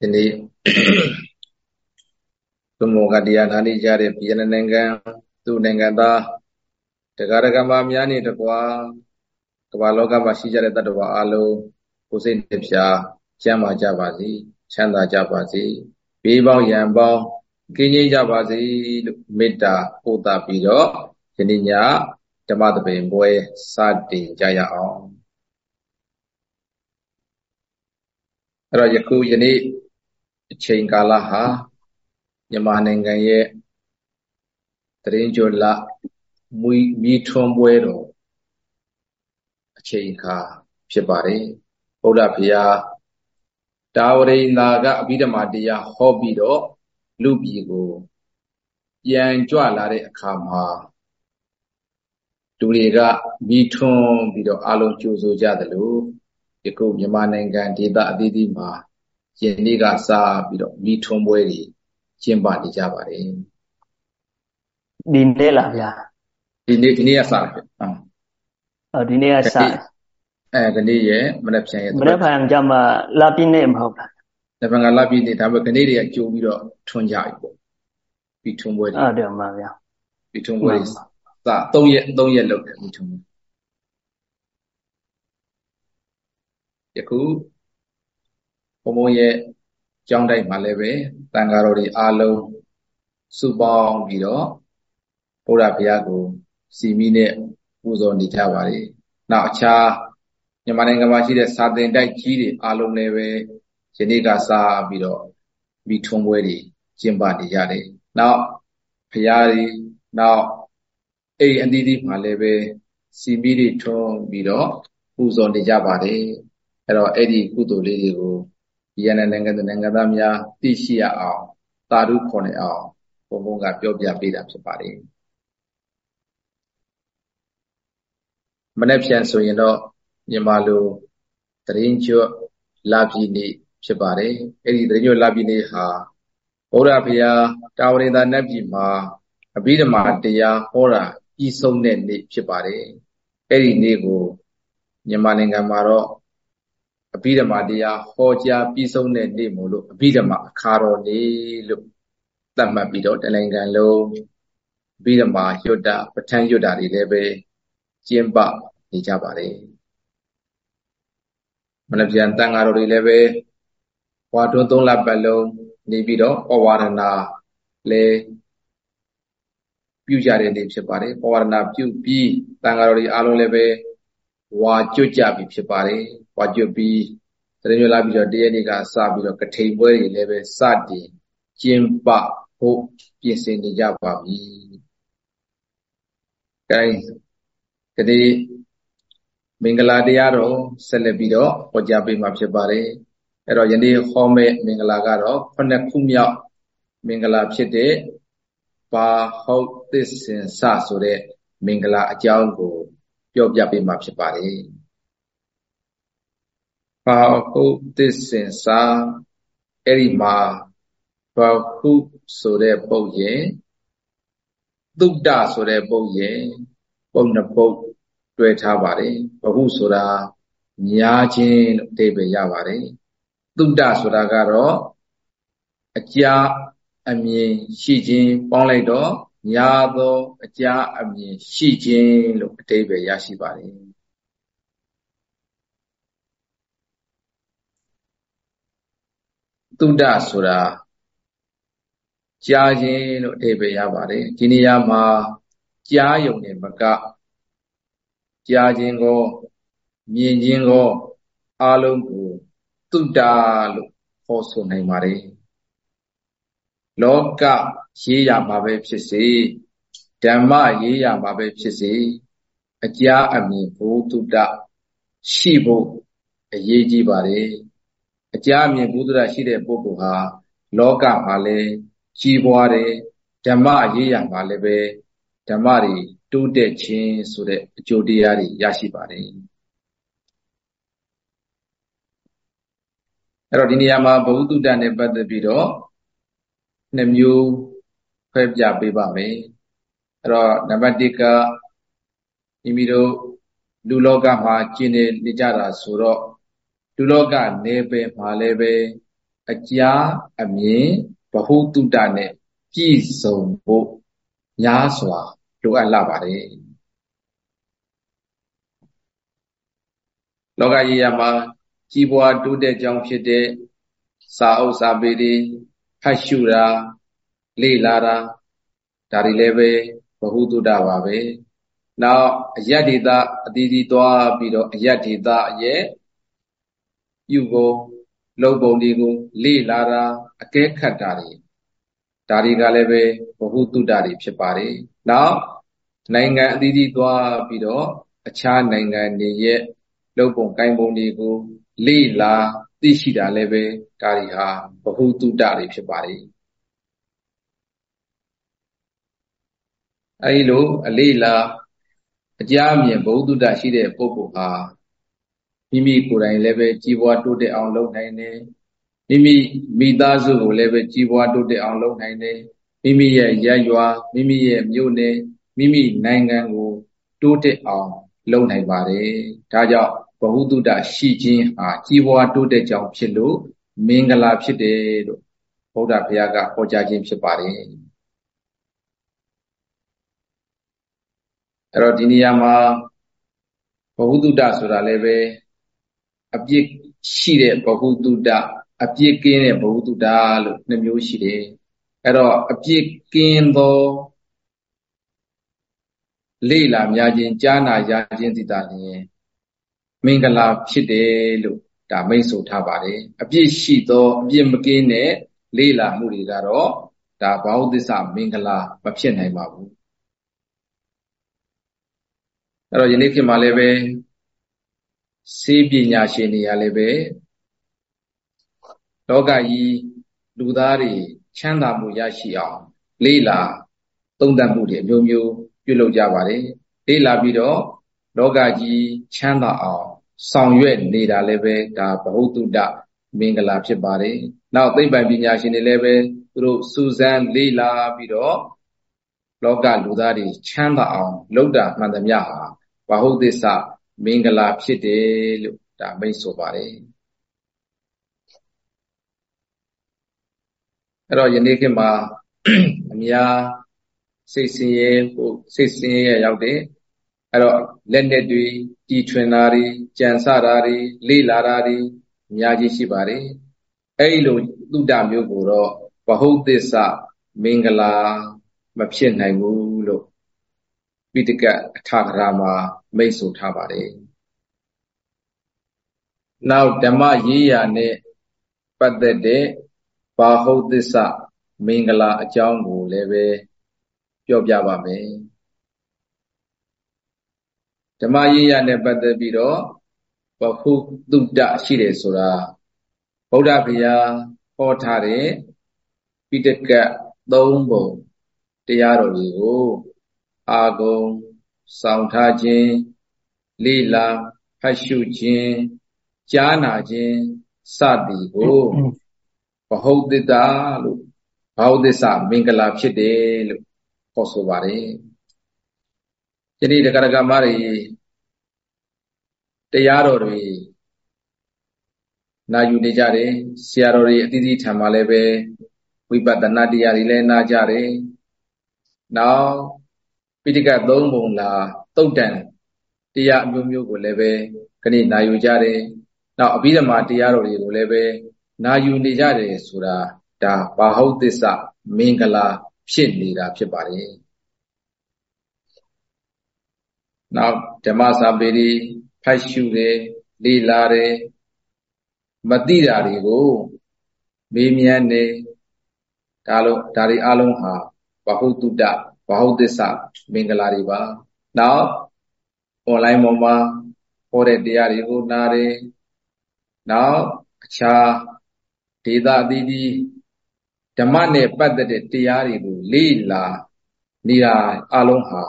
ဒီနေ့သုမောကတရားနာနေကြတဲ့ပြည်내နိုင်ငံသူ့နိုင်ငံသားတရားရကမများနေတကွာကမ္ဘာလောကမှာရှိကြတဲ့တ attva အလုံးကိုယ်စိတ်နှပြချမ်းသာကြပါစေချမ်းသာကြပါစေဘေးပေါင်းရန်ပေါင်းကင်းငြိမ်းကြပါစေလို့မေတ္တာပို့တာပြီးတော့ယနေ့ညဓမ္မသဘင်ပွဲစတင်ကြရအောင်အဲ့တော့ယခုယနေ့ အချိန်ကာလဟာမြန်မာနိုင်ငံရဲ့တရင်ကျော်လမွေမိထွန်းပွဲတော်အချိန်ခါဖြစ်ပါတယ်ဗုဒ္ဓဘုရားတာဝရိနာကအဘိဓမ္မာတရားဟောပြီးတော့လူပြည်ကိုပြန်ကြွလာတဲ့အခါမှာလူတွေကမိထွန်းပြီးတော့အလုံးကြိုဆိုကြတယ်လို့ယခုမြန်မာနိုင်ငံဒေသအသီးသီးမှာ ယနေ့ကစပြီးတော့မိထွန်းပွဲတွေကျင်းပနေကြပါတယ်ဒီနေ့လားဗျာဒီနေ့ဒီနေ့ကစတယ်ဟုတ်အော်ဒီနေ့ကစအဲဒီနေ့ရဲ့မနေ့ပြန်ရဲ့မနေ့ပြန်ကြမှာလာပြည့်နေ့မဟုတ်လားဒါပေမဲ့လာပြည့်နေ့ဒါပေမဲ့ခနေ့တွေကကြိုးပြီးတော့ထွန်းကြပြီပေါ့ပြီးထွန်းပွဲတွေဟုတ်တယ်မှန်ဗျာပြီးထွန်းပွဲတွေစ3ရက်3ရက်လောက်တယ်ပြီးထွန်းပွဲယခု ဘုံဘုံရဲ့ကျောင်းတိုက်မှာလည်းပဲတန်ဃာတော်တွေအားလုံးစုပေါင်းပြီးတော့ဘုရားဘုရားကို စီမီနဲ့ပူဇော်နေကြပါတယ်။နောက်အခြားမြန်မာနိုင်ငံမှာရှိတဲ့စာသင်တိုက်ကြီးတွေအားလုံးလည်းပဲယနေ့ကစပြီးတော့မိထွန်းပွဲတွေကျင်းပနေကြတယ်။နောက်ဘုရားတွေနောက်အိမ်အသီးသီးမှာလည်းပဲစီမီတွေထွန်းပြီးတော့ပူဇော်နေကြပါတယ်။အဲ့တော့အဲ့ဒီကုသိုလ်လေးတွေကို ဒီရန်နိုင်ငံသူနိုင်ငံသားများသိရှိရအောင်သာဓုခေါ်နေအောင်ဘုံဘုံကပြောပြပေးတာဖြစ်ပါတယ်မနေ့ပြန်ဆိုရင်တော့မြန်မာလိုတရင်ကျွတ်လာပြည်နေ့ဖြစ်ပါတယ်အဲ့ဒီတရင်ကျွတ်လာပြည်နေ့ဟာဘုရားဘုရားတာဝရိန္ဒနတ်ပြည်မှာအဘိဓမ္မာတရားဟောတာပြီးဆုံးတဲ့နေ့ဖြစ်ပါတယ်အဲ့ဒီနေ့ကိုမြန်မာနိုင်ငံမှာတော့ အဘိဓမ္မာတရားဟောကြားပြီးဆုံးတဲ့နေ့မို့လို့အဘိဓမ္မာအခါတော်နေ့လို့သတ်မှတ်ပြီးတော့တနိုင်ငံလုံးအဘိဓမ္မာယွတ်တာပဋ္ဌာန်းယွတ်တာတွေလည်းပဲကျင်းပနေကြပါတယ်မနပြန်တန်ဃာတော်တွေလည်းပဲဝါတွန်းသုံးလပတ်လုံးနေပြီးတော့ဩဝါဒနာလည်းပြုကြတဲ့နေ့ဖြစ်ပါတယ်ဩဝါဒနာပြုပြီးတန်ဃာတော်တွေအားလုံးလည်းပဲ ဝါကျွတ်ကြပြီဖြစ်ပါတယ်ဝါကျွတ်ပြီးသတိမျိုးလာပြီးတော့တရက်နေ့ကစပြီးတော့ကထိန်ပွဲတွေလည်းပဲစတင်ကျင်းပဖို့ပြင်ဆင်နေကြပါပြီ။အဲကတိမင်္ဂလာတရားတော်ဆက်လက်ပြီးတော့ဟောကြားပေးမှာဖြစ်ပါတယ်။အဲ့တော့ယနေ့ဟောမဲ့မင်္ဂလာကတော့ခုနှစ်ခုမြောက်မင်္ဂလာဖြစ်တဲ့ဘာဟုတ်သစ္စင်စဆိုတဲ့မင်္ဂလာအကြောင်းကို ပြောပြပေးမှာဖြစ်ပါတယ်ဘာဟုသစ္စင်စာအဲ့ဒီမှာဘာဟုဆိုတဲ့ပုတ်ရဲ့သုတ္တဆိုတဲ့ပုတ်ရဲ့ပုံနှစ်ပုတ်တွေ့ထားပါတယ်ဘဟုဆိုတာညာခြင်းလို့အဓိပ္ပာယ်ရပါတယ်သုတ္တဆိုတာကတော့အကြာအမြင်ရှိခြင်းပေါင်းလိုက်တော့ ညာသောအကြာအမြင်ရှိခြင်းလို့အဓိပ္ပာယ်ရရှိပါတယ်သုဒ္ဓဆိုတာကြားခြင်းလို့အဓိပ္ပာယ်ရပါတယ်ဒီနေရာမှာကြားယုံနေမကကြားခြင်းကိုမြင်ခြင်းကိုအလုံးကိုသုဒ္ဓလို့ခေါ်ဆိုနိုင်ပါတယ် လောကရေးရမှာပဲဖြစ်စေဓမ္မရေးရမှာပဲဖြစ်စေအကြာအမြင်ဘုသူတ္တရှိဖို့အရေးကြီးပါတယ်အကြာအမြင်ဘုသူတ္တရှိတဲ့ပုဂ္ဂိုလ်ဟာလောကမှာလည်းကြီးပွားတယ်ဓမ္မရေးရမှာလည်းပဲဓမ္မတွေတိုးတက်ခြင်းဆိုတဲ့အကျိုးတရားတွေရရှိပါတယ်အဲ့တော့ဒီနေရာမှာဘုသူတ္တနဲ့ပတ်သက်ပြီးတော့ နှစ်မျိုးခွဲပြပေးပါမယ်အဲ့တော့နံပါတ်1ကမိမိတို့လူလောကမှာကျင့်နေနေကြတာဆိုတော့လူလောကနေပယ်မှာလည်းပဲအကြာအမြင်ဘဟုတုတနဲ့ပြည့်စုံဖို့များစွာလိုအပ်လာပါတယ်လောကကြီးရမှာကြီးပွားတိုးတက်ကြောင်းဖြစ်တဲ့စာအုပ်စာပေတွေ ဖတ်ရှုတာလေ့လာတာဒါတွေလည်းပဲဘဟုတုတပါပဲနောက်အယတ်ဒေတာအတီးတီးသွားပြီးတော့အယတ်ဒေတာရဲ့ပြုကိုလုံပုံတွေကိုလေ့လာတာအကဲခတ်တာတွေဒါတွေကလည်းပဲဘဟုတုတတွေဖြစ်ပါတယ်နောက်နိုင်ငံအသီးသီးသွားပြီးတော့အခြားနိုင်ငံတွေရဲ့လုံပုံကိုင်းပုံတွေကိုလေ့လာ သိရှိတာလည်းပဲဒါတွေဟာဘဟုတုတတွေဖြစ်ပါတယ်အဲဒီလိုအလေ့လာအကြအမြင်ဘုဒ္ဓတရှိတဲ့ပုဂ္ဂိုလ်ဟာမိမိကိုယ်တိုင်လည်းပဲကြီးပွားတိုးတက်အောင်လုပ်နိုင်တယ်မိမိမိသားစုကိုလည်းပဲကြီးပွားတိုးတက်အောင်လုပ်နိုင်တယ်မိမိရဲ့ရပ်ရွာမိမိရဲ့မြို့နယ်မိမိနိုင်ငံကို တိုးတက်အောင် လုပ်နိုင်ပါတယ်ဒါကြောင့် ဘဟုတုတရှိခြင်းဟာကြီးပွားတိုးတက်ကြောင်းဖြစ်လို့မင်္ဂလာဖြစ်တယ်လို့ဘုရားဘုရားကဟောကြားခြင်းဖြစ်ပါတယ်အဲ့တော့ဒီနေရာမှာဘဟုတုတဆိုတာလည်းပဲအပြစ်ရှိတဲ့ဘဟုတုတအပြစ်ကင်းတဲ့ဘဟုတုတလို့နှမျိုးရှိတယ်အဲ့တော့အပြစ်ကင်းသောလေ့လာများခြင်းကြားနာရခြင်းသိတာလျင် မင်္ဂလာဖြစ်တယ်လို့ဒါမိတ်ဆိုထားပါတယ်အပြစ်ရှိသောအပြစ်မကင်းတဲ့လေ့လာမှုတွေကတော့ဒါဘာဝသစ္စာမင်္ဂလာမဖြစ်နိုင်ပါဘူးအဲ့တော့ယနေ့ခေတ်မှာလည်းပဲစေပညာရှင်တွေကလည်းပဲလောကကြီးလူသားတွေချမ်းသာမှုရရှိအောင်လေးလာသုံးသပ်မှုတွေအမျိုးမျိုးပြုလုပ်ကြပါတယ်လေးလာပြီးတော့လောကကြီးချမ်းသာအောင် ဆောင်ရွက်နေတာလည်းပဲဒါဘဟုတုတမင်္ဂလာဖြစ်ပါတယ်နောက်သိပ္ပံပညာရှင်တွေလည်းပဲသူတို့စူးစမ်းလေးလာပြီးတော့လောကလူသားတွေချမ်းသာအောင်လုပ်တာမှန်သမျှဟာဘဟုသစ္စာမင်္ဂလာဖြစ်တယ်လို့ဒါမိတ်ဆိုပါတယ်အဲ့တော့ယနေ့ခေတ်မှာအများစိတ်ဆင်းရဲဟိုစိတ်ဆင်းရဲရောက်တဲ့အဲ့တော့လက်နဲ့တွေ တီထွင်တာတွေကြံစတာတွေလေ့လာတာတွေအများကြီးရှိပါတယ်အဲ့ဒီလိုသုတမျိုးကိုတော့ဘဟုသစ္စာမင်္ဂလာမဖြစ်နိုင်ဘူးလို့ပိဋကအထကရာမှာမိတ်ဆိုထားပါတယ်နောက်ဓမ္မရေးရာနဲ့ပတ်သက်တဲ့ဘာဟုတ်သစ္စာမင်္ဂလာအကြောင်းကိုလည်းပဲပြောပြပါမယ် ဓမ္မရေးရာနဲ့ပတ်သက်ပြီးတော့ဘဟုတုတရှိတယ်ဆိုတာဗုဒ္ဓဘုရားဟောထားတဲ့ပိဋကတ်၃ပုံတရားတော်တွေကိုအာဂုံဆောင်ထားခြင်းလိလာဖတ်ရှုခြင်းကြားနာခြင်းစသည်ကိုဘဟုတ်တ္တလို့ဘာဝသစ္စာမင်္ဂလာဖြစ်တယ်လို့ခေါ်ဆိုပါတယ်ယနေ့တက္ကရာမတွေ တရားတော်တွေနာယူနေကြတယ်ဆရာတော်တွေအသီးသီးထံမှာလည်းပဲဝိပဿနာတရားတွေလည်းနာကြတယ်နောက်ပိဋကတ်သုံးပုံလာတုတ်တန်တရားအမျိုးမျိုးကိုလည်းပဲခဏနာယူကြတယ်နောက်အဘိဓမ္မာတရားတော်တွေကိုလည်းပဲနာယူနေကြတယ်ဆိုတာဒါဘာဟုတ်သစ္စာမင်္ဂလာဖြစ်နေတာဖြစ်ပါတယ်နောက်ဓမ္မစာပေတွေ ဖတ်ရှုတယ်လေ့လာတယ်မသိတာတွေကို မေးမြန်းတယ်ဒါလို့ဒါတွေအလုံးဟာဘဟုတုတဘဟုသစ္စာမင်္ဂလာတွေပါနောက် online ပေါ်မှာဟောတဲ့တရားတွေကိုနားတယ်နောက်အခြားဒေသအသီးသီးဓမ္မနဲ့ပတ်သက်တဲ့တရားတွေကိုလေ့လာနေတာအလုံးဟာ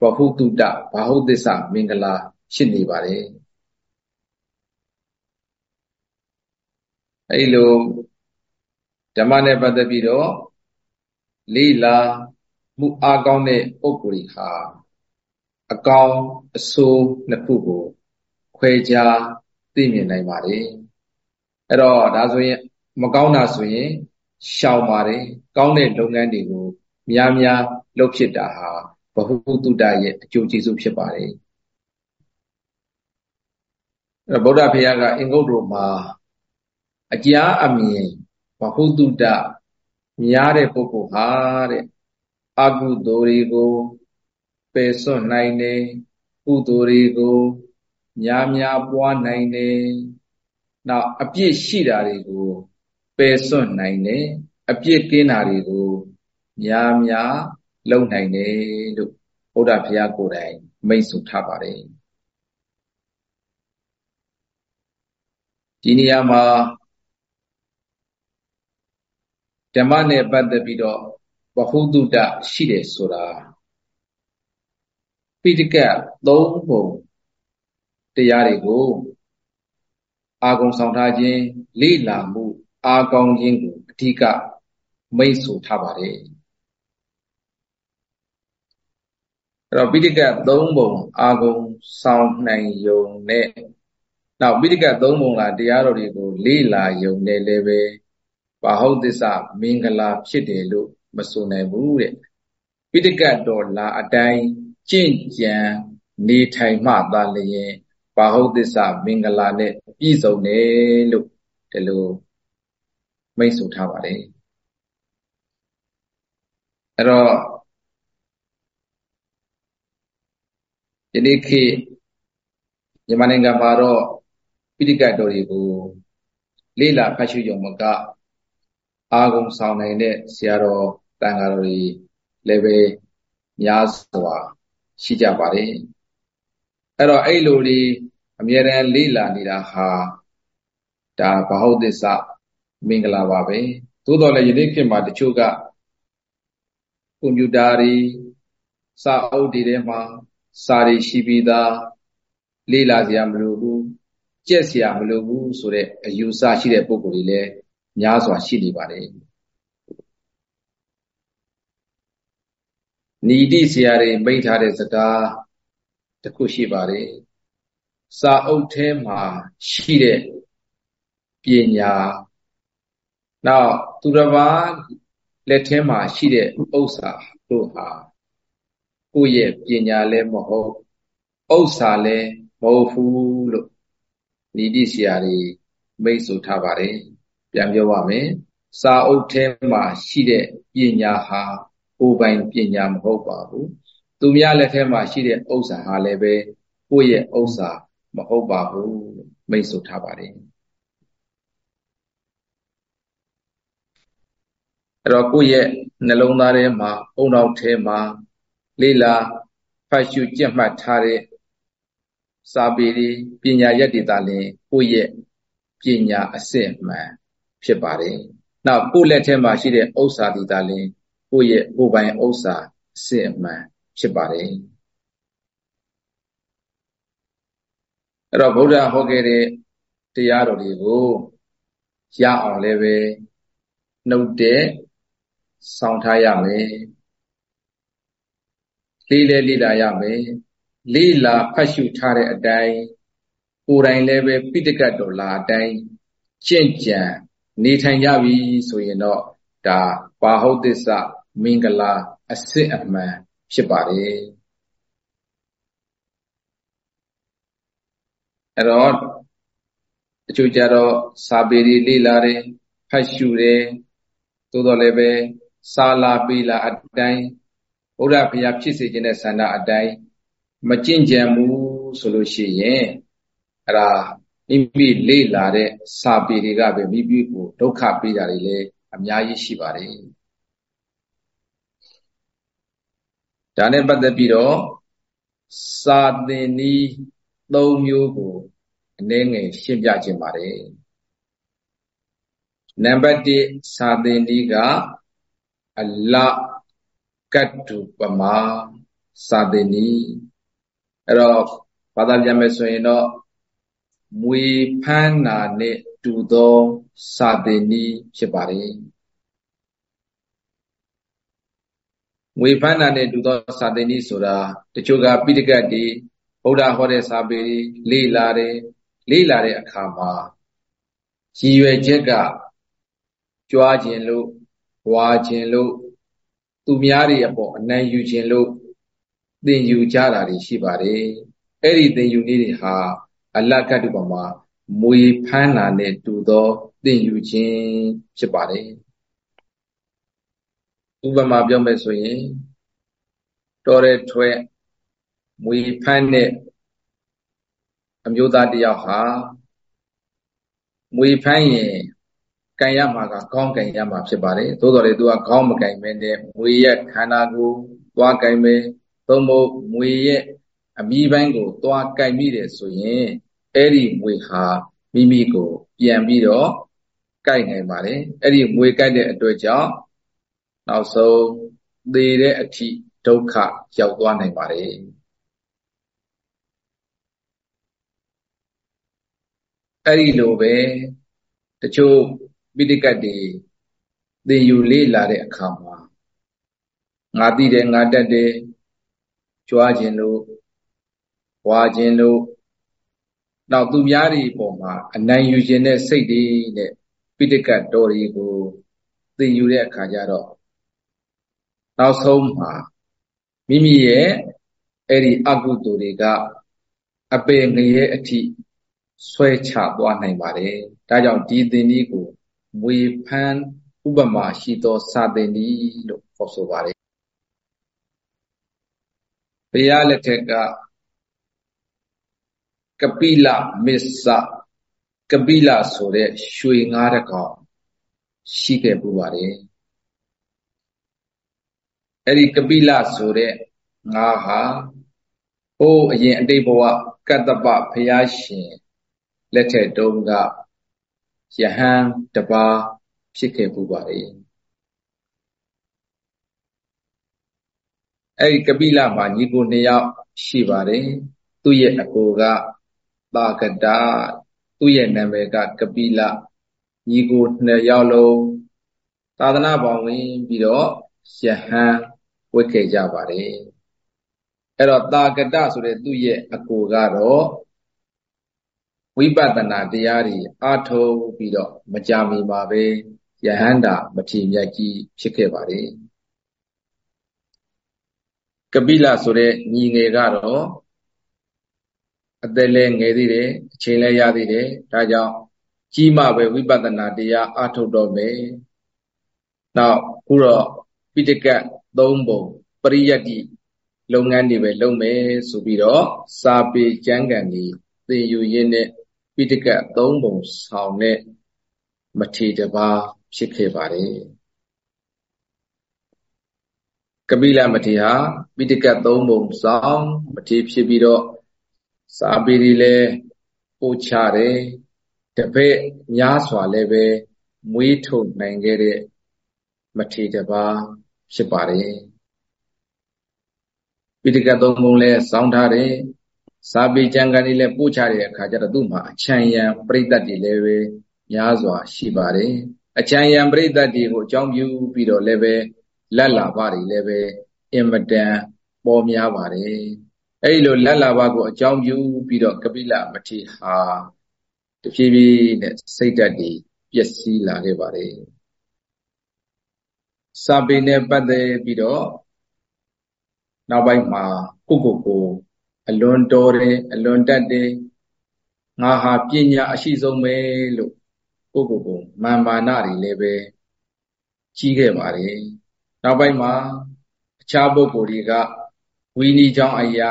ဘဟုတုတဘာဟုသစ္စာမင်္ဂလာ ဖြစ်နေပါတယ်အဲဒီလိုဓမ္မနဲ့ပတ်သက်ပြီးတော့လေ့လာမှုအားကောင်းတဲ့ပုဂ္ဂိုလ်တွေဟာအကောင်အဆိုးနှစ်ခုကို ခွဲခြားသိမြင်နိုင်ပါတယ်အဲ့တော့ဒါဆိုရင် မကောင်းတာဆိုရင်ရှောင်ပါတယ်ကောင်းတဲ့လုပ်ငန်းတွေကို များများလုပ်ဖြစ်တာဟာဘဟုတုတရဲ့အကျိုးကျေးဇူးဖြစ်ပါတယ်အဲ ဗုဒ္ဓဘုရားကအင်္ဂုတ္တမှာအကြားအမြင်ဘဟုတုတများတဲ့ပုဂ္ဂိုလ်ဟာတဲ့အကုသိုလ်တွေကိုပယ်စွန့်နိုင်တယ်ကုသိုလ်တွေကိုများများပွားနိုင်တယ်နောက်အပြစ်ရှိတာတွေကိုပယ်စွန့်နိုင်တယ်အပြစ်ကင်းတာတွေကိုများများလုပ်နိုင်တယ်လို့ဘုရားဘုရားကိုယ်တိုင်မိတ်ဆွထားပါတယ် ဒီနေရာမှာဓမ္မနဲ့ပတ်သက်ပြီးတော့ဘဟုတုတရှိတယ်ဆိုတာပိဋကတ်သုံးပုံတရားတွေကိုအာဂုံဆောင်ထားခြင်းလေ့လာမှု အာကောင်းခြင်းကိုအဓိကမိတ်ဆိုထားပါတယ်အဲ့တော့ပိဋကတ်သုံးပုံအာဂုံဆောင်နိုင်ယုံနဲ့ နောက်ပိဋကတ်သုံးပုံကတရားတော်တွေကိုလေ့လာယုံနဲ့လည်းပဲဘာဟုတ်သစ္စာမင်္ဂလာဖြစ်တယ်လို့မဆိုနိုင်ဘူးတဲ့ပိဋကတ်တော်လာအတိုင်းကြင့်ကြံနေထိုင်မှသာလျင်ဘာဟုတ်သစ္စာမင်္ဂလာနဲ့ပြည့်စုံတယ်လို့ဒီလိုမိတ်ဆိုထားပါတယ်အဲ့တော့ဒီနေ့ခေတ်မြန်မာနိုင်ငံမှာတော့ ပိဋကတ်တော်တွေကိုလေ့လာဖတ်ရှုရုံမကအာဂုံဆောင်နိုင်တဲ့ဆရာတော်တန်ဃာတော်တွေလည်းပဲများစွာရှိကြပါတယ်အဲ့တော့အဲ့လိုတွေအမြဲတမ်းလေ့လာနေတာဟာဒါဘဟုသစ္စာမင်္ဂလာပါပဲသို့တော်လည်းယနေ့ခေတ်မှာတချို့ကကွန်ပျူတာတွေစာအုပ်တွေထဲမှာစာတွေရှိပြီးသားလေ့လာစရာမလိုဘူး ကြက်စရာမလိုဘူးဆိုတဲ့အယူဆရှိတဲ့ပုံကိုယ်တွေလည်းများစွာရှိနေပါတယ်နီတိဆရာတွေမိန့်ထားတဲ့စကားတခုရှိပါတယ်စာအုပ်ထဲမှာရှိတဲ့ပညာနောက်သူတစ်ပါးလက်ထဲမှာရှိတဲ့ဥစ္စာတို့ဟာကိုယ့်ရဲ့ပညာလည်းမဟုတ်ဥစ္စာလည်းမဟုတ်ဘူးလို့ နီတိဆရာတွေမိတ်ဆိုထားပါတယ်ပြန်ပြောပါမယ်စာအုပ်ထဲမှာရှိတဲ့ပညာဟာကိုယ်ပိုင်ပညာမဟုတ်ပါဘူးသူများလက်ထဲမှာရှိတဲ့ဥစ္စာဟာလည်းပဲကိုယ့်ရဲ့ဥစ္စာမဟုတ်ပါဘူးမိတ်ဆိုထားပါတယ်အဲ့တော့ကိုယ့်ရဲ့နှလုံးသားထဲမှာအုံနောက်ထဲမှာလေးလာဖတ်ရှုကြက်မှတ်ထားတဲ့ စာပေတွေပညာရက်တွေသာလျှင်ကိုယ့်ရဲ့ပညာအစစ်မှန်ဖြစ်ပါတယ်။နောက်ကိုယ့်လက်ထဲမှာရှိတဲ့ဥစ္စာဒီသာလျှင်ကိုယ့်ရဲ့ကိုယ်ပိုင်ဥစ္စာအစစ်အမှန်ဖြစ်ပါတယ်။အဲ့တော့ဗုဒ္ဓဟောခဲ့တဲ့တရားတော်တွေကိုရအောင်လည်းပဲနှုတ်တဲ့ဆောင်ထားရမယ်လေးလဲလေးလာရမယ် လေးလာဖတ်ရှုထားတဲ့အတိုင်းကိုယ်တိုင်လည်းပဲပိဋကတ်တော်လာအတိုင်းကျင့်ကြံနေထိုင်ကြပြီဆိုရင်တော့ဒါပါဟုတ်သစ္စာမင်္ဂလာအစစ်အမှန်ဖြစ်ပါတယ်အဲ့တော့အချို့ကြတော့စာပေတွေလေ့လာတယ်ဖတ်ရှုတယ်သို့တော်လည်းပဲစာလာပေလာအတိုင်းဘုရားဘုရားဖြစ်စေခြင်းတဲ့ဆန္ဒအတိုင်း မကြင့်ကြံဘူးဆိုလို့ရှိရင်အဲ့ဒါမိမိလေ့လာတဲ့စာပေတွေကပဲမိမိကိုဒုက္ခပေးတာတွေလည်းအများကြီးရှိပါတယ်ဒါနဲ့ပတ်သက်ပြီးတော့စာသင်နည်း၃မျိုးကိုအနည်းငယ်ရှင်းပြခြင်းပါတယ်နံပါတ်1စာသင်နည်းကအလကတ္တုပမာစာသင်နည်း အဲ့တော့ဘာသာပြန်မယ်ဆိုရင်တော့မွေဖန်းနာနဲ့တူသောစာသင်နည်းဖြစ်ပါတယ်ငွေဖန်းနာနဲ့တူသောစာသင်နည်းဆိုတာတချို့ကပိဋကတ်တွေဗုဒ္ဓဟောတဲ့စာပေတွေလေ့လာတယ်လေ့လာတဲ့အခါမှာရည်ရွယ်ချက်ကကြွားခြင်းလို့ဝါခြင်းလို့သူများတွေအပေါ်အနိုင်ယူခြင်းလို့ သင်ယူကြတာတွေရှိပါတယ်အဲ့ဒီသင်ယူနည်းတွေဟာအလကတုပမှာမွေဖမ်းတာနဲ့တူသောသင်ယူခြင်းဖြစ်ပါတယ်ဥပမာပြောမယ်ဆိုရင်တော်တဲ့ထွဲမွေဖမ်းတဲ့အမျိုးသားတယောက်ဟာမွေဖမ်းရင်ကံရမှာကကောင်းကံရမှာဖြစ်ပါတယ်သို့တော်လေသူကကောင်းမကံမဲနဲ့မွေရဲ့ခန္ဓာကိုသွားကံမဲ သို့မဟုတ်မွေရဲ့အမိပိုင်းကိုသွားကင်မိတယ်ဆိုရင်အဲ့ဒီမွေဟာမိမိကိုပြန်ပြီးတော့ကိုက်နိုင်ပါတယ်အဲ့ဒီမွေကိုက်တဲ့အတွက်ကြောင့်နောက်ဆုံးသေတဲ့အထိဒုက္ခရောက်သွားနိုင်ပါတယ်အဲ့ဒီလိုပဲတချို့ပိဋကတ်တွေသင်ယူလေ့လာတဲ့အခါမှာငါသိတယ်ငါတတ်တယ် ကြွားခြင်းလို့ဝါခြင်းလို့နောက်သူများတွေပေါ်မှာအနိုင်ယူခြင်းတဲ့စိတ်တွေနဲ့ပိဋကတ်တော်တွေကိုသင်ယူတဲ့အခါကျတော့နောက်ဆုံးမှာမိမိရဲ့အဲ့ဒီအကုသိုလ်တွေကအပေငရဲအထိဆွဲချသွားနိုင်ပါတယ်ဒါကြောင့်ဒီသင်္ဒီကိုမွေဖန်းဥပမာရှိသောစာသင်္ဒီလို့ခေါ်ဆိုပါတယ် ဘုရားလက်ထက်ကကပိလမစ္ဆကပိလဆိုတဲ့ရွှေငါးတကောင်ရှိခဲ့ပူပါတယ်အဲ့ဒီကပိလဆိုတဲ့ငါဟာဟိုးအရင်အတိတ်ဘဝကတ္တပဘုရားရှင်လက်ထက်တုန်းကယဟန်တပါးဖြစ်ခဲ့ပူပါတယ် အဲ့ဒီကပိလမှာညီကိုနှစ်ယောက်ရှိပါတယ်သူ့ရဲ့အကိုကသာကတသူ့ရဲ့နာမည်ကကပိလညီကိုနှစ်ယောက်လုံးသာသနာပေါင်းဝင်ပြီးတော့ယဟန်ဝတ်ခဲ့ကြပါတယ်အဲ့တော့သာကတဆိုတဲ့သူ့ရဲ့အကိုကတော့ဝိပဿနာတရားတွေအာထုံပြီးတော့မကြမီမှာပဲယဟန္တာမထေမြတ်ကြီးဖြစ်ခဲ့ပါတယ် ကပိလဆိုတဲ့ညီငယ်ကတော့အသက်လည်းငယ်သေးတယ်အချိန်လည်းရသေးတယ်ဒါကြောင့်ကြီးမှပဲဝိပဿနာတရားအထုတ်တော့မယ်နောက်ခုတော့ပိဋကတ်၃ပုံပရိယတ်တိလုပ်ငန်းတွေပဲလုပ်မယ်ဆိုပြီးတော့စာပေကျမ်းဂန်ကြီးသင်ယူရင်းနဲ့ပိဋကတ်၃ပုံဆောင်တဲ့မထေတပါးဖြစ်ခဲ့ပါတယ် ကပိလမထေဟာပိဋကတ်၃ပုံဆောင်မထေဖြစ်ပြီးတော့စာပေတွေလည်းပို့ချတယ်တပည့်များစွာလည်းပဲမွေးထုတ်နိုင်ခဲ့တဲ့မထေတပါးဖြစ်ပါတယ်ပိဋကတ်သုံးပုံလဲစောင်းထားတယ်စာပေကျမ်းဂန်တွေလည်းပို့ချတဲ့အခါကျတော့သူ့မှာအချံရံပြိတ္တတွေလည်းပဲများစွာရှိပါတယ်အချံရံပြိတ္တတွေကိုအကြောင်းပြုပြီးတော့လည်းပဲ လက်လာပါတွေလည်းပဲအင်မတန်ပေါ်များပါတယ်အဲ့ဒီလိုလက်လာပါကိုအကြောင်းပြုပြီးတော့ကပိလမထေဟာတဖြည်းဖြည်းနဲ့စိတ်ဓာတ်တွေပျက်စီးလာခဲ့ပါတယ်စာပေနဲ့ပတ်သက်ပြီးတော့နောက်ပိုင်းမှာကိုကိုကိုအလွန်တော်တယ်အလွန်တတ်တယ်ငါဟာပညာအရှိဆုံးပဲလို့ကိုကိုကိုမာမာနတွေလည်းပဲကြီးခဲ့ပါတယ် နောက်ပိုင်းမှာအခြားပုဂ္ဂိုလ်တွေကဝီနီချောင်းအရာ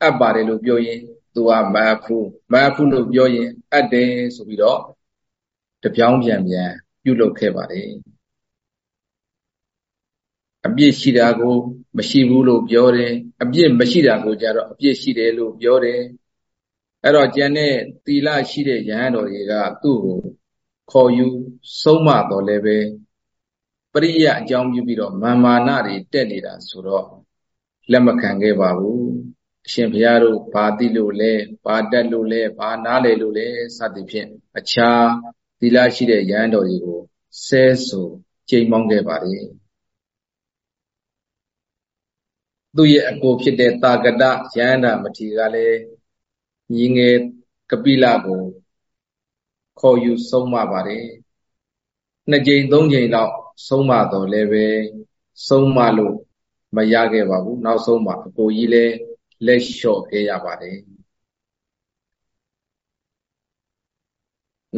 အပ်ပါတယ်လို့ပြောရင်သူကမအပ်ဘူးမအပ်ဘူးလို့ပြောရင်အပ်တယ်ဆိုပြီးတော့တပြောင်းပြန်ပြန်ပြုလုပ်ခဲ့ပါတယ်အပြစ်ရှိတာကိုမရှိဘူးလို့ပြောတယ်အပြစ်မရှိတာကိုကြတော့အပြစ်ရှိတယ်လို့ပြောတယ်အဲ့တော့ကျန်တဲ့သီလရှိတဲ့ယဟန်တော်တွေကသူ့ကိုခေါ်ယူဆုံးမတော်လည်းပဲ ပရိယအကြောင်းပြုပြီးတော့မာမာနတွေတက်နေတာဆိုတော့လက်မခံခဲ့ပါဘူးအရှင်ဘုရားတို့ဘာသိလို့လဲဘာတက်လို့လဲဘာနားလေလို့လဲစသည်ဖြင့်အခြားသီလရှိတဲ့ယဟန်တော်တွေကိုဆဲဆိုချိန်မောင်းခဲ့ပါတယ်သူ့ရဲ့အကိုဖြစ်တဲ့တာကတယန္တာမထေရကလည်းညီငယ်ကပိလကိုခေါ်ယူဆုံးမပါတယ်နှစ်ကြိမ်သုံးကြိမ်လောက် ဆုံးမတော်လည်းပဲဆုံးမလို့မရခဲ့ပါဘူးနောက်ဆုံးမှာအကိုကြီးလည်းလက်လျှော့ခဲ့ရပါတယ်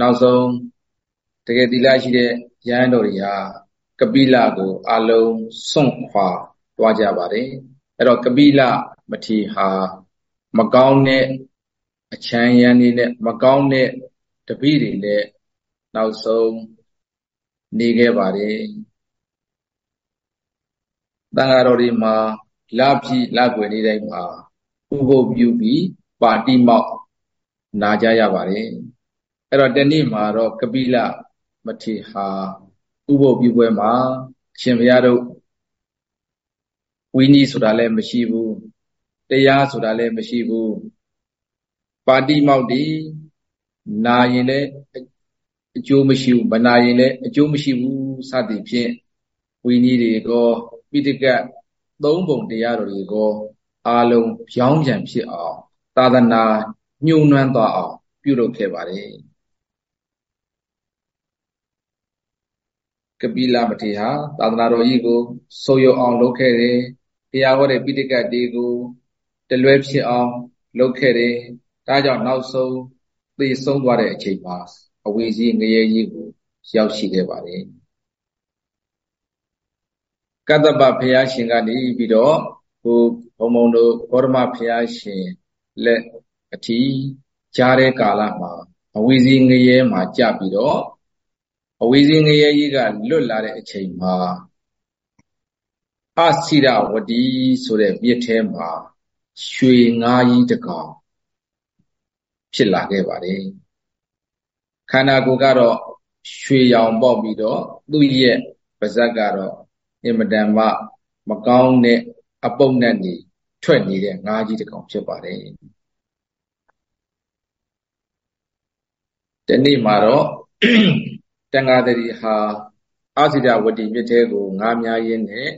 နောက်ဆုံးတကယ်သီလရှိတဲ့ရဟန်းတော်တွေဟာကပိလကိုအလုံးစွန့်ခွာသွားကြပါတယ်အဲ့တော့ကပိလမထေဟာမကောင်းတဲ့အချမ်းရံနေနဲ့မကောင်းတဲ့တပိတွေနဲ့နောက်ဆုံး နေခဲ့ပါတယ်တန်ဃာတော်တွေမှာလပြည့်လကွယ်နေတိုင်းမှာဥပုပ်ပြုပြီးပါတိမောက်နာကြရပါတယ်အဲ့တော့တနေ့မှာတော့ကပိလမထေဟာဥပုပ်ပြုပွဲမှာရှင်ဘုရားတို့ဝိနည်းဆိုတာလည်းမရှိဘူးတရားဆိုတာလည်းမရှိဘူးပါတိမောက်ဒီနာရင်လည်း အကျိုးမရှိဘူးမနာရင်လည်းအကျိုးမရှိဘူးစသည်ဖြင့်ဝိနည်းတွေကောပိဋကတ်သုံးပုံတရားတော်တွေကောအာလုံးပြောင်းပြန်ဖြစ်အောင်သာသနာညှိုးနွမ်းသွားအောင် ပြုလုပ်ခဲ့ပါတယ်ကပိလမထေရသာသနာတော်ကြီးကိုဆိုရုံအောင်လုပ်ခဲ့တယ်တရားဟောတဲ့ပိဋကတ်တွေကိုတလွဲဖြစ်အောင်လုပ်ခဲ့တယ်ဒါကြောင့်နောက်ဆုံးသေဆုံးသွားတဲ့အချိန်မှာ အဝေစီငရဲကြီးကိုရောက်ရှိခဲ့ပါတယ်ကတ္တပဘုရားရှင်ကနေပြီးတော့ဟိုဘုံဘုံတို့ဂေါတမဘုရားရှင်လက်အထီးကြားတဲ့ကာလမှာအဝေစီငရဲမှာကြပြီးတော့အဝေစီငရဲကြီးကလွတ်လာတဲ့အချိန်မှာအစိရဝတီဆိုတဲ့မြစ်ထဲမှာရွှေငါးကြီးတကောင်ဖြစ်လာခဲ့ပါတယ် ခန္ဓာကိုယ်ကတော့ရွှေရောင်ပေါက်ပြီးတော့သူ့ရဲ့ပါဇက်ကတော့အင်မတန်မှမကောင်းတဲ့အပုပ်နဲ့နေထွက်နေတဲ့ငါးကြီးတကောင်ဖြစ်ပါတယ်ဒီနေ့မှာတော့တန်ဃာတရီဟာအာစိဒဝတီမြစ်ထဲကိုငါးများရင်းနဲ့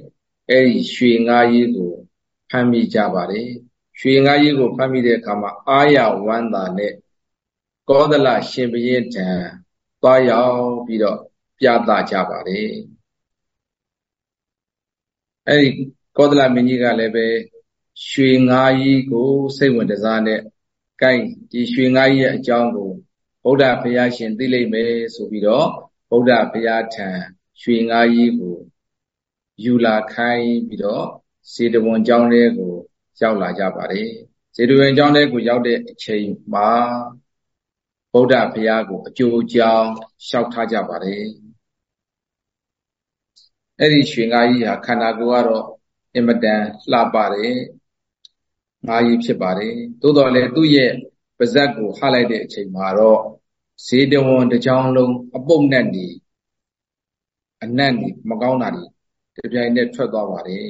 အဲ့ဒီရွှေငါးကြီးကိုဖမ်းမိကြပါတယ်ရွှေငါးကြီးကိုဖမ်းမိတဲ့အခါမှာအာရဝန္တာနဲ့ ကောသလရှင်ဘုရင်ထံသွားရောက်ပြီးတော့ပြသကြပါတယ်အဲ့ဒီကောသလမင်းကြီးကလည်းပဲရွှေငါးကြီးကိုစိတ်ဝင်တစားနဲ့ကိုင်းဒီရွှေငါးကြီးရဲ့အကြောင်းကိုဗုဒ္ဓဘုရားရှင်သိလိမ့်မယ်ဆိုပြီးတော့ဗုဒ္ဓဘုရားထံရွှေငါးကြီးကိုယူလာခိုင်းပြီးတော့စေတဝန်ကျောင်းလေးကို ရောက်လာကြပါတယ်စေတဝန်ကျောင်းလေးကိုရောက်တဲ့အချိန်မှာ ဗုဒ္ဓဘုရားကိုအကျိုးကြောင်းလျှောက်ထားကြပါတယ်အဲ့ဒီရွှေငါးကြီးဟာခန္ဓာကိုယ်ကတော့အင်မတန်လှပါတယ်ငါးကြီးဖြစ်ပါတယ်သို့တော်လည်းသူ့ရဲ့ပါဇက်ကိုဟလိုက်တဲ့အချိန်မှာတော့ဇေတဝန်တစ်ကြောင်းလုံးအပုပ်နဲ့နေအနက်နေမကောင်းတာတွေတပြိုင်နက်ထွက်သွားပါတယ်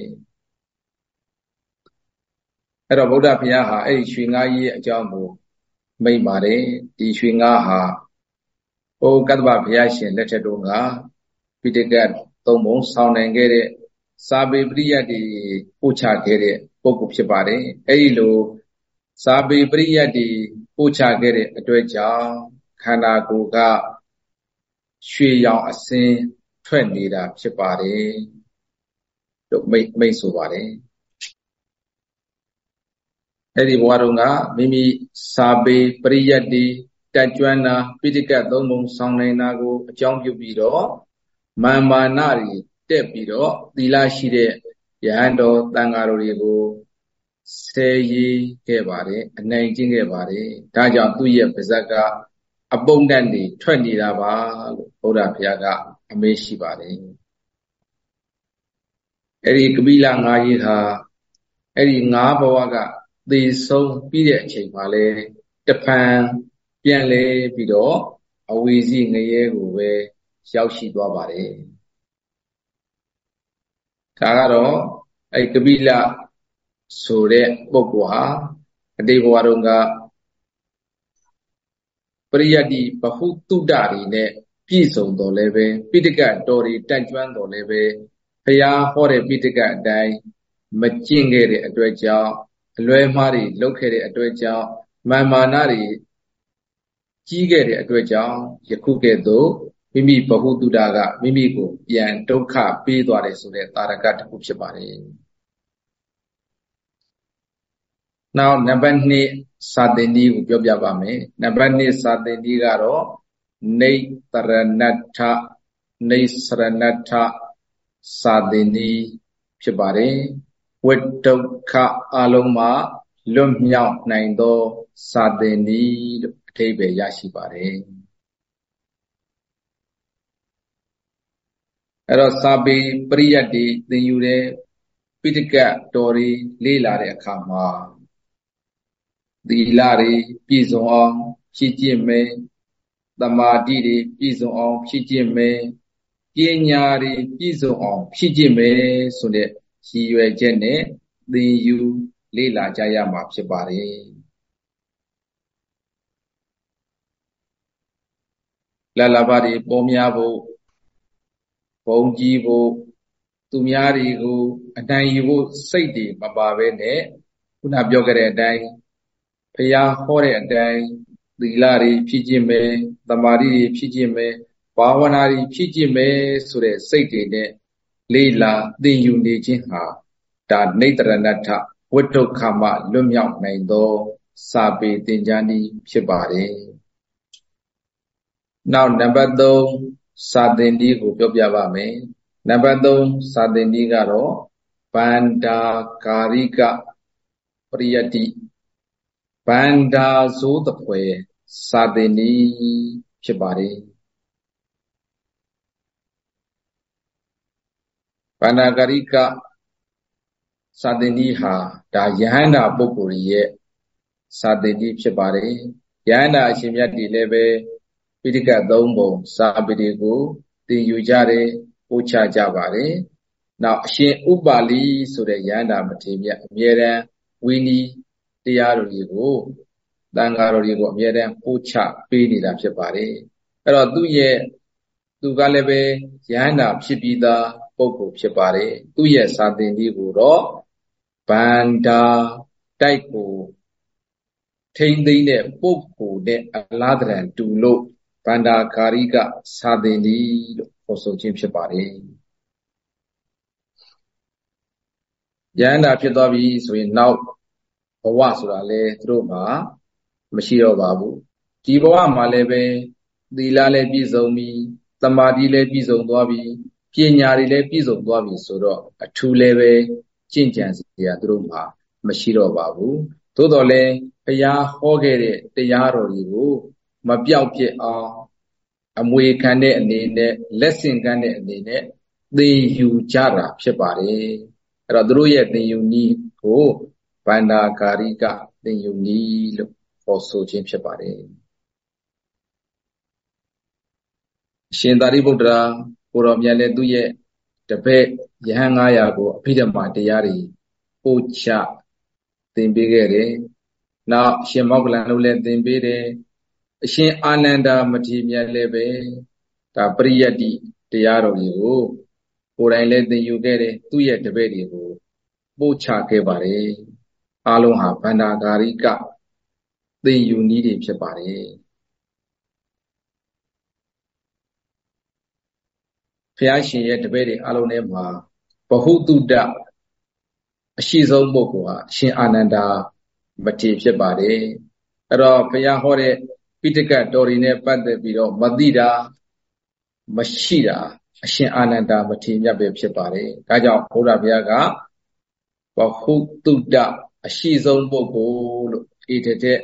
အဲ့တော့ဗုဒ္ဓဘုရားဟာအဲ့ဒီရွှေငါးကြီးရဲ့အကြောင်းကို မိတ်ပါတယ်ဒီရွှေငါးဟာဟိုကတ္တဗဘုရားရှင်လက်ထက်တုန်းကပိဋကတ်သုံးပုံဆောင်းနိုင်ခဲ့တဲ့စာပေပရိယတ်တွေပို့ချခဲ့တဲ့ပုဂ္ဂိုလ်ဖြစ်ပါတယ်အဲ့ဒီလိုစာပေပရိယတ်တွေပို့ချခဲ့တဲ့အတွက်ကြောင့်ခန္ဓာကိုယ်ကရွှေရောင်အစင်းထွက်နေတာဖြစ်ပါတယ်လို့မိတ်မိတ်ဆိုပါတယ် အဲ့ဒီဘဝတုန်းကမိမိစာပေပရိယတ်တွေတက်ကြွတာပိဋကတ်သုံးပုံဆောင်းနေတာကိုအကြောင်းပြုပြီးတော့မာမာနတွေတက်ပြီးတော့သီလရှိတဲ့ယဟန်တော်တန်ဃာတော်တွေကိုဆယ်ရေးခဲ့ပါတယ်အနိုင်ကျင့်ခဲ့ပါတယ်ဒါကြောင့်သူ့ရဲ့ပါဇက်ကအပုံတတ်နေထွက်နေတာပါလို့ဘုရားဘုရားကအမေးရှိပါတယ်အဲ့ဒီကပိလငါးကြီးဟာအဲ့ဒီငါးဘဝက သေဆုံးပြီးတဲ့အချိန်မှာလဲတဖန်ပြန်လဲပြီးတော့အဝီစီငရဲကိုပဲရောက်ရှိသွားပါတယ်ဒါကတော့အဲ့ကပိလဆိုတဲ့ပုဂ္ဂိုလ်ဟာအတိတ်ဘဝတုန်းကပရိယတ္တိဘဟုတုတ္တတွေနဲ့ပြည့်စုံတော်လည်းပဲပိဋကတ်တော်တွေတန့်ကျွမ်းတော်လည်းပဲဘုရားဟောတဲ့ပိဋကတ်အတိုင်းမကျင့်ခဲ့တဲ့အတွက်ကြောင့် အလွဲမှားတွေလုပ်ခဲ့တဲ့အတွက်ကြောင့်မာမာနတွေကြီးခဲ့တဲ့အတွက်ကြောင့်ယခုကဲ့သို့မိမိမိဘဟုတုတကမိမိကိုပြန်ဒုက္ခပေးသွားတယ်ဆိုတဲ့တာရကတစ်ခုဖြစ်ပါတယ်နောက်နံပါတ်2စာသင်နည်းကိုပြောပြပါမယ်နံပါတ်2စာသင်နည်းကတော့နေတရဏထနေစရဏထစာသင်နည်းဖြစ်ပါတယ် ဝိဒုက္ခအလုံးမှာလွတ်မြောက်နိုင်သောစာသင်နည်းလို့အထိပ္ပယ်ရရှိပါတယ်အဲ့တော့စာပေပရိယတ်တွေသင်ယူတဲ့ပိဋကတ်တော်တွေလေ့လာတဲ့အခါမှာသီလတွေပြည့်စုံအောင်ဖြည့်ကျင့်မယ်တမာတိတွေပြည့်စုံအောင်ဖြည့်ကျင့်မယ်ပညာတွေပြည့်စုံအောင်ဖြည့်ကျင့်မယ်ဆိုတဲ့ ရည်ရွယ်ချက်နဲ့သင်ယူလေ့လာကြရမှာဖြစ်ပါတယ်လလဘတွေပေါ်များဖို့ဘုံကြီးဖို့သူများတွေကိုအနိုင်ယူဖို့စိတ်တွေမပါဘဲနဲ့ခုနပြောခဲ့တဲ့အတိုင်းဖရာဟောတဲ့အတိုင်းသီလတွေဖြည့်ကျင့်မယ်သမာဓိတွေဖြည့်ကျင့်မယ်ဘာဝနာတွေဖြည့်ကျင့်မယ်ဆိုတဲ့စိတ်တွေနဲ့ လေးလာသင်ယူနေခြင်းဟာဒါနေတရဏထဝိတုခမလွတ်မြောက်နိုင်သောစာပေသင်ကြားနည်းဖြစ်ပါတယ်နောက်နံပါတ်3စာသင်နည်းကိုပြောပြပါမယ်နံပါတ်3စာသင်နည်းကတော့ဗန္ဒာကာရိကပရိယတိဗန္ဒာဇိုးတပွဲစာသင်နည်းဖြစ်ပါတယ် ဗန္ဒာကာရိကစာသင်နည်းဟာဒါယဟန္တာပုဂ္ဂိုလ်ရဲ့စာသင်နည်းဖြစ်ပါတယ်ယဟန္တာအရှင်မြတ်တွေလည်းပဲပိဋကတ်၃ပုံစာပေတွေကိုသင်ယူကြတယ်ပို့ချကြပါတယ်နောက်အရှင်ဥပါလိဆိုတဲ့ယန္တာမထေမြတ်အမြဲတမ်းဝီနီတရားတော်တွေကိုတန်ဃာတော်တွေကိုအမြဲတမ်းပို့ချပေးနေတာဖြစ်ပါတယ်အဲ့တော့သူ့ရဲ့သူကလည်းပဲယန္တာဖြစ်ပြီးသား ပုဂ္ဂိုလ်ဖြစ်ပါတယ်သူ့ရဲ့စာသင်ကြီးကိုတော့ဗန္ဒာတိုက်ကိုထိမ့်သိမ့်တဲ့ပုဂ္ဂိုလ်နဲ့အလားတရံတူလို့ဗန္ဒာကာရိကစာသင်ဒီလို့ခေါ်ဆိုခြင်းဖြစ်ပါတယ်ယန္တာဖြစ်သွားပြီဆိုရင်နောက်ဘဝဆိုတာလေသူတို့မှာမရှိတော့ပါဘူးဒီဘဝမှာလည်းပဲသီလလည်းပြည့်စုံပြီသမာဓိလည်းပြည့်စုံသွားပြီ ပညာတွေလည်းပြည့်စုံသွားပြီဆိုတော့အထူးလည်းပဲကျင့်ကြံစရာသူတို့မှာမရှိတော့ပါဘူးသို့တော်လည်းဘုရားဟောခဲ့တဲ့တရားတော်တွေကိုမပြောက်ပြစ်အောင်အမွေခံတဲ့အနေနဲ့လက်ဆင့်ကမ်းတဲ့အနေနဲ့သင်ယူကြတာဖြစ်ပါတယ်အဲ့တော့သူတို့ရဲ့သင်ယူနည်းကိုဗန္ဒာကာရိကသင်ယူနည်းလို့ခေါ်ဆိုခြင်းဖြစ်ပါတယ်ရှင်သာရိပုတ္တရာ ကိုတော်မြတ်လည်းသူ့ရဲ့တပည့်ယဟန်900ကိုအဖိဓမ္မာတရားတွေပို့ချသင်ပေးခဲ့တယ်။နောက်ရှင်မောက္ကလန်တို့လည်းသင်ပေးတယ်အရှင်အာနန္ဒာမထေရမြတ်လည်းပဲဒါပရိယတ္တိတရားတော်တွေကိုကိုယ်တိုင်လည်းသင်ယူခဲ့တယ်သူ့ရဲ့တပည့်တွေကိုပို့ချခဲ့ပါတယ်အားလုံးဟာဗန္ဒာဂာရိကသင်ယူနည်းတွေဖြစ်ပါတယ် ဘုရားရှင်ရဲ့တပည့်တွေအားလုံးထဲမှာဘဟုတုတအရှိဆုံးပုဂ္ဂိုလ်ဟာအရှင်အာနန္ဒာမထေရဖြစ်ပါတယ်အဲ့တော့ဘုရားဟောတဲ့ပိဋကတ်တော်ရီနဲ့ပတ်သက်ပြီးတော့မသိတာမရှိတာအရှင်အာနန္ဒာမထေရမြတ်ပဲဖြစ်ပါတယ်ဒါကြောင့်ဘုရားဘုရားကဘဟုတုတ္တအရှိဆုံးပုဂ္ဂိုလ်လို့ဧတတဲ့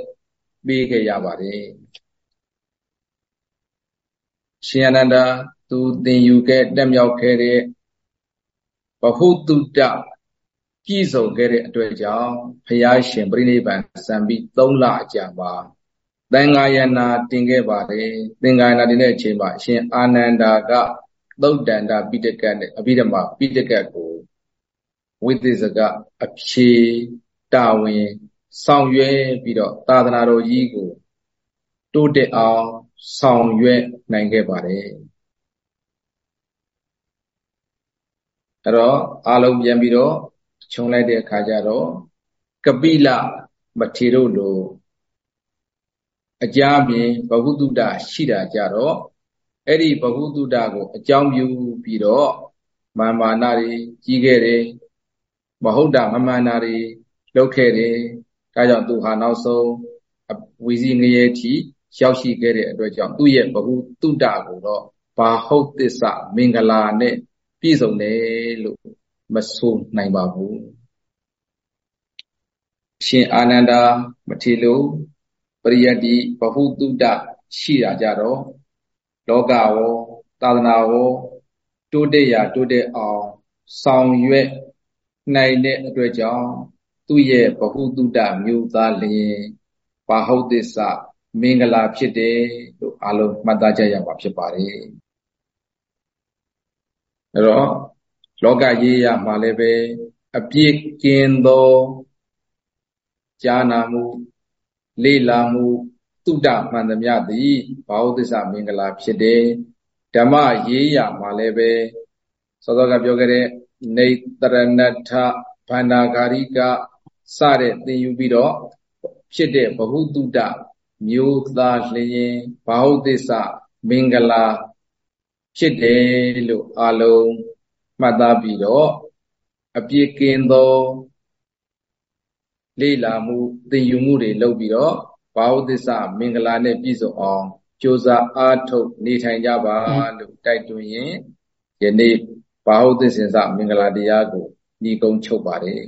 ပေးခဲ့ရပါတယ်ရှင်အာနန္ဒာ သူသင်ယူခဲ့တက်မြောက်ခဲ့တဲ့ဘဟုတုတ္တပြည့်စုံခဲ့တဲ့အတွက်ကြောင့်ဘုရားရှင်ပြိဋိဘံစံပြီး3လအကြာမှာသင်္ဃာယနာတင်ခဲ့ပါတယ်သင်္ဃာယနာတင်တဲ့အချိန်မှာအရှင်အာနန္ဒာကသုတ်တန္တပိဋကတ်နဲ့အဘိဓမ္မာပိဋကတ်ကိုဝိသေစကအဖြေတာဝန်ဆောင်ရွက်ပြီးတော့သာသနာတော်ကြီးကို တိုးတက်အောင်ဆောင်ရွက်နိုင်ခဲ့ပါတယ် အဲ့တော့အားလုံးပြန်ပြီးတော့ခြုံလိုက်တဲ့အခါကျတော့ကပိလမထေတို့လိုအကြပြင်ဘဟုတုတရှိတာကြတော့အဲ့ဒီဘ ഹു တုတကိုအကြောင်းပြုပြီးတော့မာမာနတွေကြီးခဲ့တယ်မဟုတ်တာမမှန်တာတွေလုပ်ခဲ့တယ်ဒါကြောင့်သူဟာနောက်ဆုံးဝီစီငရေထီရောက်ရှိခဲ့တဲ့အတွက်ကြောင့်သူ့ရဲ့ဘ ഹു တုတကိုတော့ဘာဟုတ်သစ္စာမင်္ဂလာနဲ့ ပြည့်စုံတယ်လို့မဆိုနိုင်ပါဘူးရှင်အာနန္ဒာမထေလိုပရိယတ္တိဘ ഹു တုတရှိတာကြတော့လောကဝသာသနာဝတိုးတက်ရာတိုးတက်အောင်ဆောင်ရွက်နိုင်တဲ့အတွက်ကြောင့်သူ့ရဲ့ဘ ഹു တုတမျိုးသားလျင်ဘာဟုတ်သစ္စာမင်္ဂလာဖြစ်တယ်လို့အလုံးမှတ်သားကြရမှာဖြစ်ပါတယ် အဲ့တော့လောကရေးရမှာလည်းပဲအပြစ်ကင်းသောကြားနာမှုလေ့လာမှုတုဒ္ဒမှန်သမျှသည်ဘာဝသစ္စာမင်္ဂလာဖြစ်တယ်ဓမ္မရေးရမှာလည်းပဲစောစောကပြောခဲ့တဲ့နေတရဏထဗန္နာဂာရိကစတဲ့သင်ယူပြီးတော့ဖြစ်တဲ့ဘ ഹു တုဒ္ဒမျိုးသားလျင်ဘာဝသစ္စာမင်္ဂလာ ဖြစ်တယ်လို့အလုံးမှတ်သားပြီးတော့အပြစ်ကင်းသောလေ့လာမှုသင်ယူမှုတွေလုပ်ပြီးတော့ဘာဝသစ္စာမင်္ဂလာနဲ့ပြည့်စုံအောင်ကြိုးစားအားထုတ်နေထိုင်ကြပါလို့တိုက်တွန်းရင်ယနေ့ဘာဝသစ္စာမင်္ဂလာတရားကိုညီကုန်းချုပ်ပါတယ်